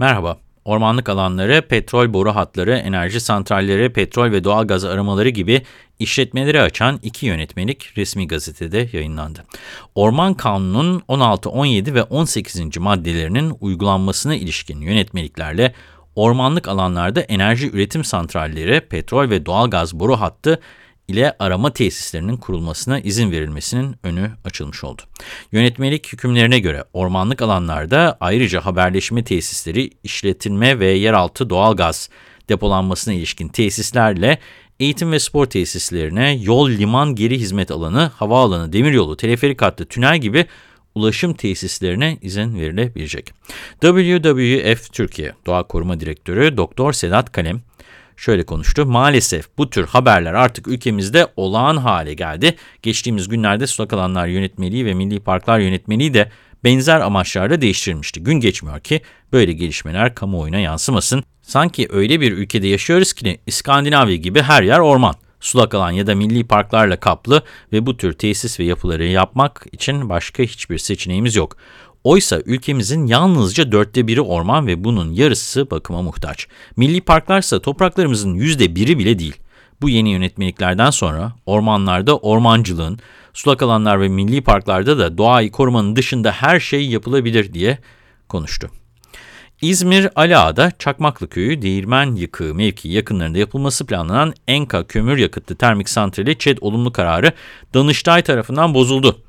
Merhaba. Ormanlık alanları, petrol boru hatları, enerji santralleri, petrol ve doğal gaz aramaları gibi işletmeleri açan iki yönetmelik resmi gazetede yayınlandı. Orman Kanunu'nun 16, 17 ve 18. maddelerinin uygulanmasına ilişkin yönetmeliklerle ormanlık alanlarda enerji üretim santralleri, petrol ve doğal gaz boru hattı ile arama tesislerinin kurulmasına izin verilmesinin önü açılmış oldu. Yönetmelik hükümlerine göre ormanlık alanlarda ayrıca haberleşme tesisleri, işletilme ve yeraltı doğal gaz depolanmasına ilişkin tesislerle eğitim ve spor tesislerine, yol, liman, geri hizmet alanı, havaalanı, demiryolu, teleferik hattı, tünel gibi ulaşım tesislerine izin verilebilecek. WWF Türkiye Doğa Koruma Direktörü Doktor Sedat Kalem, şöyle konuştu. Maalesef bu tür haberler artık ülkemizde olağan hale geldi. Geçtiğimiz günlerde sulak alanlar yönetmeliği ve milli parklar yönetmeliği de benzer amaçlarla değiştirilmişti. Gün geçmiyor ki böyle gelişmeler kamuoyuna yansımasın. Sanki öyle bir ülkede yaşıyoruz ki İskandinavya gibi her yer orman. Sulak alan ya da milli parklarla kaplı ve bu tür tesis ve yapıları yapmak için başka hiçbir seçeneğimiz yok. Oysa ülkemizin yalnızca dörtte biri orman ve bunun yarısı bakıma muhtaç. Milli parklarsa topraklarımızın yüzde biri bile değil. Bu yeni yönetmeliklerden sonra ormanlarda ormancılığın, sulak alanlar ve milli parklarda da doğayı korumanın dışında her şey yapılabilir diye konuştu. İzmir Alaağa'da Çakmaklı Köyü Değirmen Yıkığı mevki yakınlarında yapılması planlanan Enka kömür yakıtlı termik santrali ÇED olumlu kararı Danıştay tarafından bozuldu.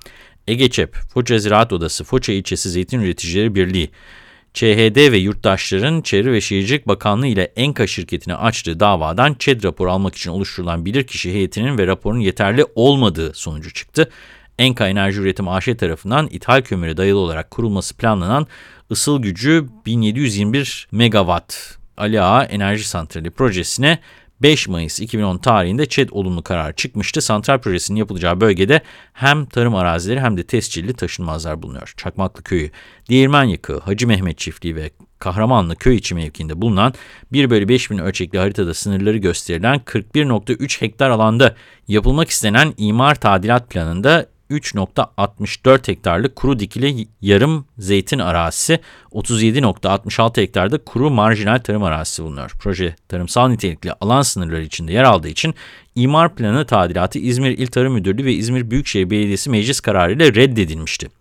Egeçep, Foça Ziraat Odası, Foça İlçesi Zeytin Üreticileri Birliği, ÇHD ve yurttaşların Çevre ve Şehircilik Bakanlığı ile Enka şirketine açtığı davadan ÇED raporu almak için oluşturulan bilirkişi heyetinin ve raporun yeterli olmadığı sonucu çıktı. Enka Enerji Üretim AŞ tarafından ithal kömüre dayalı olarak kurulması planlanan ısıl gücü 1721 megawatt Ali Ağa Enerji Santrali projesine 5 Mayıs 2010 tarihinde ÇED olumlu karar çıkmıştı. Santral projesinin yapılacağı bölgede hem tarım arazileri hem de tescilli taşınmazlar bulunuyor. Çakmaklı Köyü, Değirmen Yıkığı, Hacı Mehmet Çiftliği ve Kahramanlı köy içi mevkiinde bulunan 1 bölü 5 bin ölçekli haritada sınırları gösterilen 41.3 hektar alanda yapılmak istenen imar tadilat planında 3.64 hektarlık kuru dikili yarım zeytin arazisi, 37.66 hektarda kuru marjinal tarım arazisi bulunuyor. Proje tarımsal nitelikli alan sınırları içinde yer aldığı için imar planı tadilatı İzmir İl Tarım Müdürlüğü ve İzmir Büyükşehir Belediyesi meclis kararıyla reddedilmişti.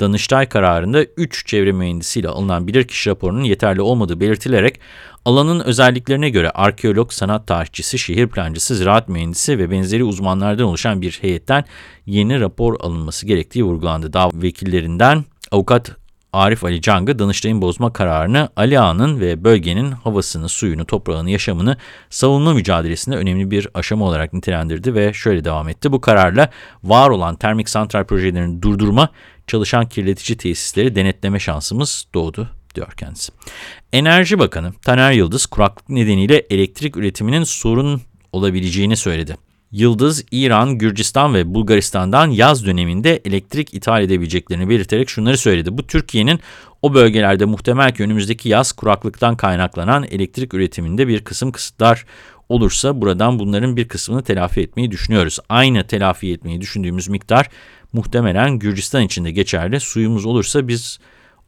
Danıştay kararında 3 çevre mühendisiyle alınan bilirkişi raporunun yeterli olmadığı belirtilerek alanın özelliklerine göre arkeolog, sanat tarihçisi, şehir plancısı, ziraat mühendisi ve benzeri uzmanlardan oluşan bir heyetten yeni rapor alınması gerektiği vurgulandı. Dava vekillerinden avukat Arif Ali Cang'ı Danıştay'ın bozma kararını Ali Ağa'nın ve bölgenin havasını, suyunu, toprağını, yaşamını savunma mücadelesinde önemli bir aşama olarak nitelendirdi ve şöyle devam etti. Bu kararla var olan termik santral projelerini durdurma, çalışan kirletici tesisleri denetleme şansımız doğdu diyor kendisi. Enerji Bakanı Taner Yıldız kuraklık nedeniyle elektrik üretiminin sorun olabileceğini söyledi. Yıldız, İran, Gürcistan ve Bulgaristan'dan yaz döneminde elektrik ithal edebileceklerini belirterek şunları söyledi. Bu Türkiye'nin o bölgelerde muhtemel ki önümüzdeki yaz kuraklıktan kaynaklanan elektrik üretiminde bir kısım kısıtlar olursa buradan bunların bir kısmını telafi etmeyi düşünüyoruz. Aynı telafi etmeyi düşündüğümüz miktar muhtemelen Gürcistan için de geçerli. Suyumuz olursa biz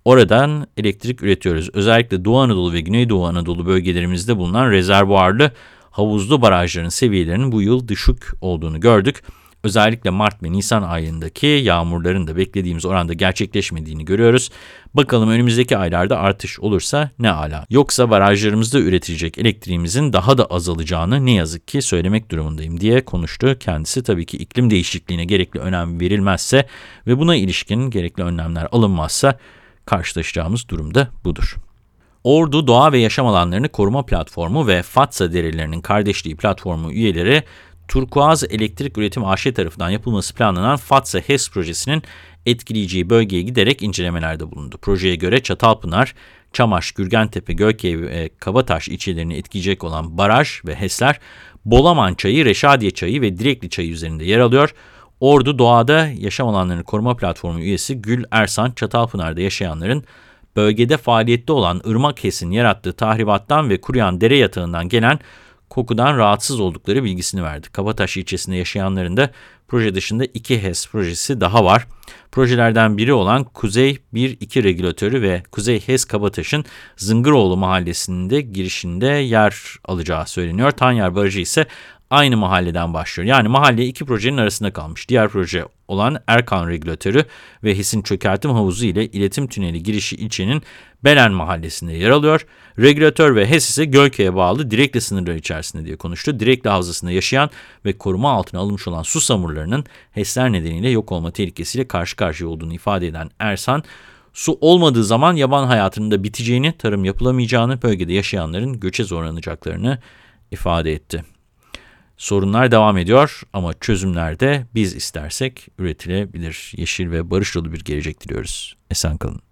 oradan elektrik üretiyoruz. Özellikle Doğu Anadolu ve Güneydoğu Anadolu bölgelerimizde bulunan rezervuarlı havuzlu barajların seviyelerinin bu yıl düşük olduğunu gördük. Özellikle Mart ve Nisan ayındaki yağmurların da beklediğimiz oranda gerçekleşmediğini görüyoruz. Bakalım önümüzdeki aylarda artış olursa ne ala. Yoksa barajlarımızda üretilecek elektriğimizin daha da azalacağını ne yazık ki söylemek durumundayım diye konuştu. Kendisi tabii ki iklim değişikliğine gerekli önem verilmezse ve buna ilişkin gerekli önlemler alınmazsa karşılaşacağımız durumda budur. Ordu Doğa ve Yaşam Alanlarını Koruma Platformu ve Fatsa Derelerinin Kardeşliği Platformu üyeleri Turkuaz Elektrik Üretim AŞ tarafından yapılması planlanan Fatsa HES projesinin etkileyeceği bölgeye giderek incelemelerde bulundu. Projeye göre Çatalpınar, Çamaş, Gürgentepe, Gölkev ve Kabataş ilçelerini etkileyecek olan baraj ve HES'ler Bolaman Çayı, Reşadiye Çayı ve Direkli Çayı üzerinde yer alıyor. Ordu Doğada Yaşam Alanlarını Koruma Platformu üyesi Gül Ersan, Çatalpınar'da yaşayanların bölgede faaliyette olan ırmak HES'in yarattığı tahribattan ve kuruyan dere yatağından gelen kokudan rahatsız oldukları bilgisini verdi. Kabataş ilçesinde yaşayanların da proje dışında iki HES projesi daha var. Projelerden biri olan Kuzey 1-2 regülatörü ve Kuzey HES Kabataş'ın Zıngıroğlu mahallesinde girişinde yer alacağı söyleniyor. Tanyar Barajı ise aynı mahalleden başlıyor. Yani mahalle iki projenin arasında kalmış. Diğer proje olan Erkan Regülatörü ve HES'in çökertim havuzu ile iletim tüneli girişi ilçenin Belen mahallesinde yer alıyor. Regülatör ve HES ise Gölköy'e bağlı Direkli sınırları içerisinde diye konuştu. Direkli havzasında yaşayan ve koruma altına alınmış olan su samurlarının HES'ler nedeniyle yok olma tehlikesiyle karşı karşıya olduğunu ifade eden Ersan, Su olmadığı zaman yaban hayatının da biteceğini, tarım yapılamayacağını, bölgede yaşayanların göçe zorlanacaklarını ifade etti. Sorunlar devam ediyor ama çözümler de biz istersek üretilebilir. Yeşil ve barış dolu bir gelecek diliyoruz. Esen kalın.